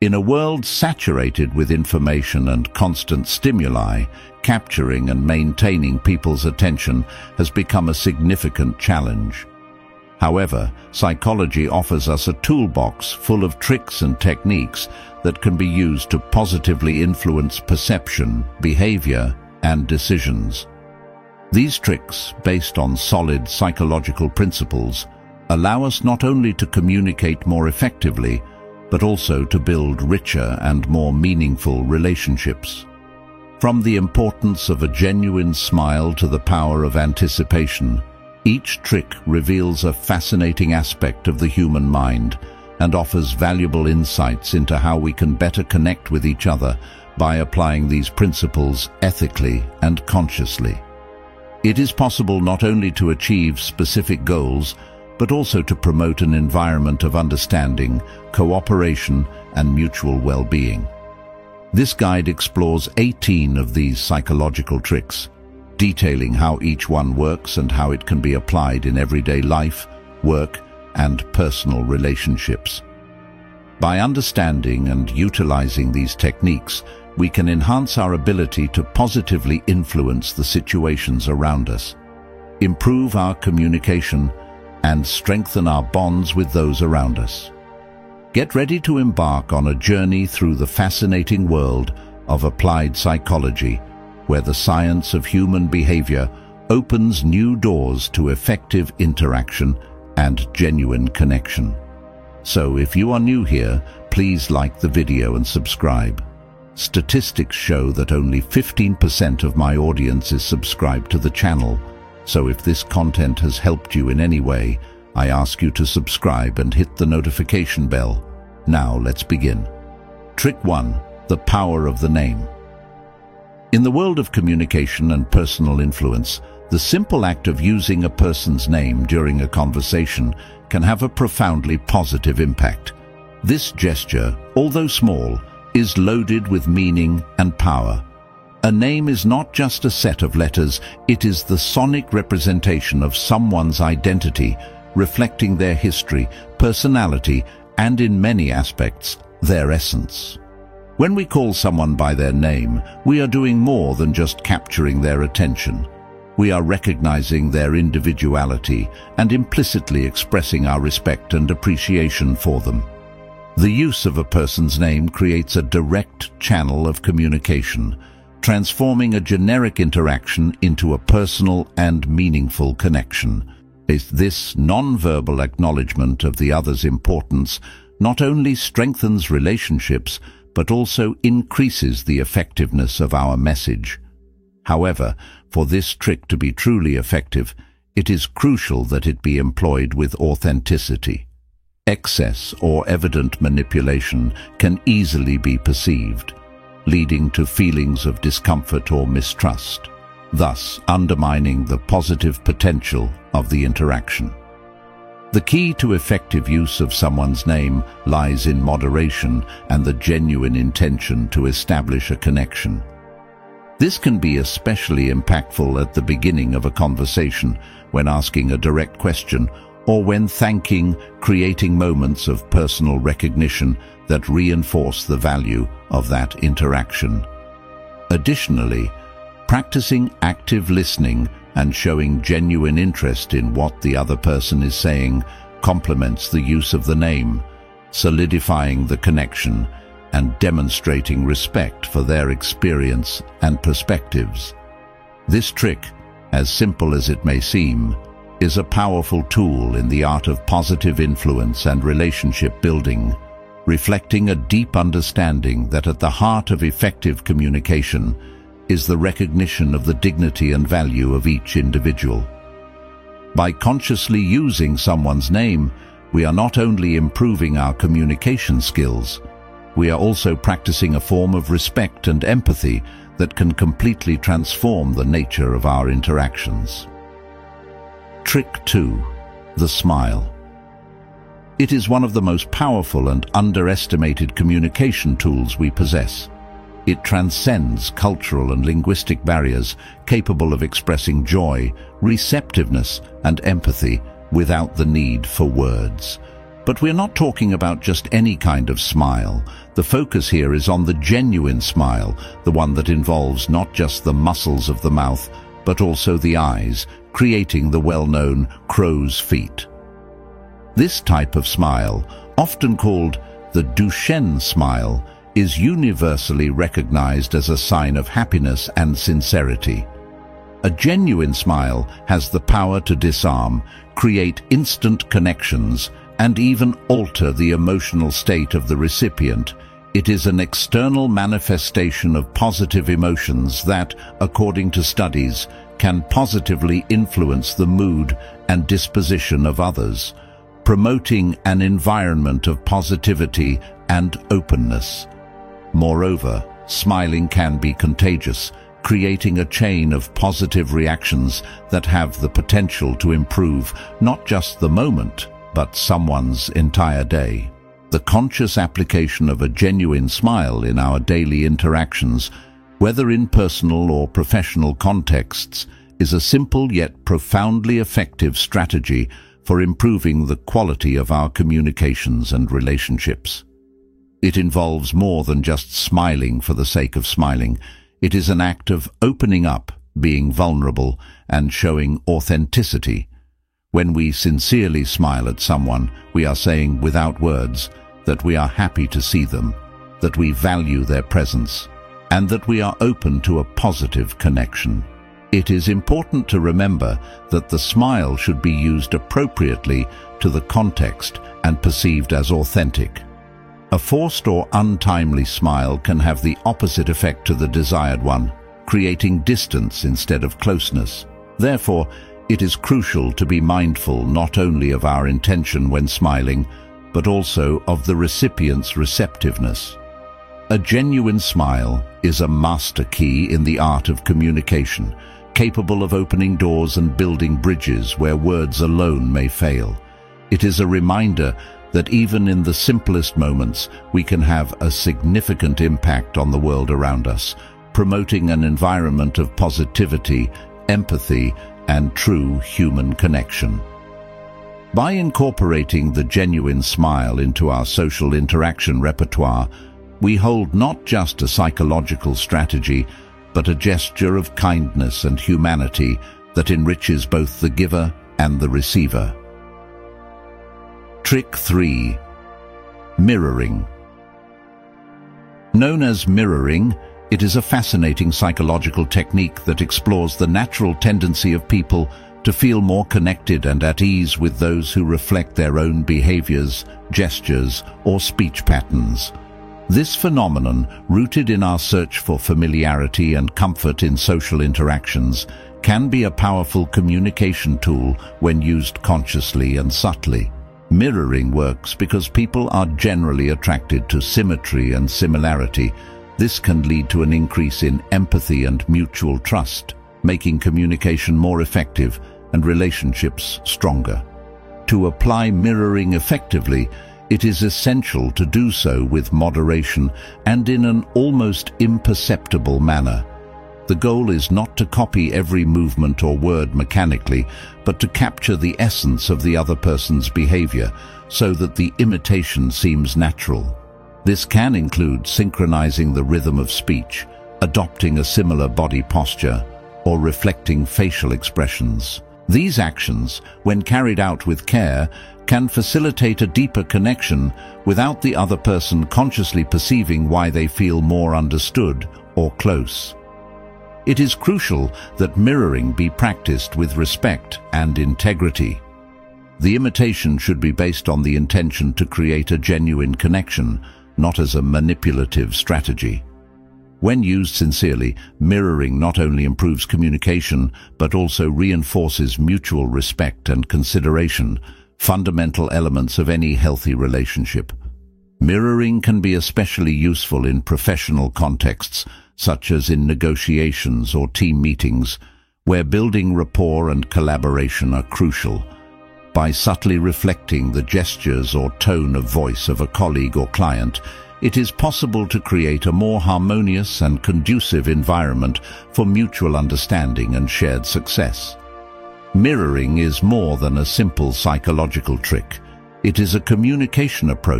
In a world saturated with information and constant stimuli, capturing and maintaining people's attention has become a significant challenge. However, psychology offers us a toolbox full of tricks and techniques that can be used to positively influence perception, behavior, and decisions. These tricks, based on solid psychological principles, allow us not only to communicate more effectively, but also to build richer and more meaningful relationships. From the importance of a genuine smile to the power of anticipation, each trick reveals a fascinating aspect of the human mind and offers valuable insights into how we can better connect with each other by applying these principles ethically and consciously. It is possible not only to achieve specific goals, but also to promote an environment of understanding, cooperation and mutual well-being. This guide explores 18 of these psychological tricks, detailing how each one works and how it can be applied in everyday life, work and personal relationships. By understanding and utilizing these techniques, we can enhance our ability to positively influence the situations around us, improve our communication and strengthen our bonds with those around us. Get ready to embark on a journey through the fascinating world of applied psychology, where the science of human behavior opens new doors to effective interaction and genuine connection. So if you are new here, please like the video and subscribe. Statistics show that only 15% of my audience is subscribed to the channel, so if this content has helped you in any way, I ask you to subscribe and hit the notification bell. Now let's begin. Trick 1. The Power of the Name In the world of communication and personal influence, the simple act of using a person's name during a conversation can have a profoundly positive impact. This gesture, although small, is loaded with meaning and power. A name is not just a set of letters, it is the sonic representation of someone's identity, reflecting their history, personality, and in many aspects, their essence. When we call someone by their name, we are doing more than just capturing their attention. We are recognizing their individuality and implicitly expressing our respect and appreciation for them. The use of a person's name creates a direct channel of communication, transforming a generic interaction into a personal and meaningful connection. This non-verbal acknowledgement of the other's importance not only strengthens relationships, but also increases the effectiveness of our message. However, for this trick to be truly effective, it is crucial that it be employed with authenticity. Excess or evident manipulation can easily be perceived, leading to feelings of discomfort or mistrust, thus undermining the positive potential of the interaction. The key to effective use of someone's name lies in moderation and the genuine intention to establish a connection. This can be especially impactful at the beginning of a conversation when asking a direct question or when thanking, creating moments of personal recognition that reinforce the value of that interaction. Additionally, practicing active listening and showing genuine interest in what the other person is saying complements the use of the name, solidifying the connection and demonstrating respect for their experience and perspectives. This trick, as simple as it may seem, is a powerful tool in the art of positive influence and relationship building, reflecting a deep understanding that at the heart of effective communication is the recognition of the dignity and value of each individual. By consciously using someone's name, we are not only improving our communication skills, we are also practicing a form of respect and empathy that can completely transform the nature of our interactions. Trick 2. The Smile It is one of the most powerful and underestimated communication tools we possess. It transcends cultural and linguistic barriers, capable of expressing joy, receptiveness and empathy without the need for words. But we're not talking about just any kind of smile. The focus here is on the genuine smile, the one that involves not just the muscles of the mouth, but also the eyes, creating the well-known crow's feet. This type of smile, often called the Duchenne smile, is universally recognized as a sign of happiness and sincerity. A genuine smile has the power to disarm, create instant connections, and even alter the emotional state of the recipient. It is an external manifestation of positive emotions that, according to studies, can positively influence the mood and disposition of others, promoting an environment of positivity and openness. Moreover, smiling can be contagious, creating a chain of positive reactions that have the potential to improve not just the moment, but someone's entire day. The conscious application of a genuine smile in our daily interactions whether in personal or professional contexts, is a simple yet profoundly effective strategy for improving the quality of our communications and relationships. It involves more than just smiling for the sake of smiling. It is an act of opening up, being vulnerable, and showing authenticity. When we sincerely smile at someone, we are saying without words that we are happy to see them, that we value their presence, and that we are open to a positive connection. It is important to remember that the smile should be used appropriately to the context and perceived as authentic. A forced or untimely smile can have the opposite effect to the desired one, creating distance instead of closeness. Therefore, it is crucial to be mindful not only of our intention when smiling, but also of the recipient's receptiveness. A genuine smile is a master key in the art of communication, capable of opening doors and building bridges where words alone may fail. It is a reminder that even in the simplest moments we can have a significant impact on the world around us, promoting an environment of positivity, empathy, and true human connection. By incorporating the genuine smile into our social interaction repertoire, we hold not just a psychological strategy, but a gesture of kindness and humanity that enriches both the giver and the receiver. Trick 3. Mirroring. Known as mirroring, it is a fascinating psychological technique that explores the natural tendency of people to feel more connected and at ease with those who reflect their own behaviors, gestures, or speech patterns. This phenomenon, rooted in our search for familiarity and comfort in social interactions, can be a powerful communication tool when used consciously and subtly. Mirroring works because people are generally attracted to symmetry and similarity. This can lead to an increase in empathy and mutual trust, making communication more effective and relationships stronger. To apply mirroring effectively, it is essential to do so with moderation and in an almost imperceptible manner. The goal is not to copy every movement or word mechanically, but to capture the essence of the other person's behavior so that the imitation seems natural. This can include synchronizing the rhythm of speech, adopting a similar body posture, or reflecting facial expressions. These actions, when carried out with care, can facilitate a deeper connection without the other person consciously perceiving why they feel more understood or close. It is crucial that mirroring be practiced with respect and integrity. The imitation should be based on the intention to create a genuine connection, not as a manipulative strategy. When used sincerely, mirroring not only improves communication, but also reinforces mutual respect and consideration, fundamental elements of any healthy relationship. Mirroring can be especially useful in professional contexts, such as in negotiations or team meetings, where building rapport and collaboration are crucial. By subtly reflecting the gestures or tone of voice of a colleague or client, it is possible to create a more harmonious and conducive environment for mutual understanding and shared success. Mirroring is more than a simple psychological trick. It is a communication approach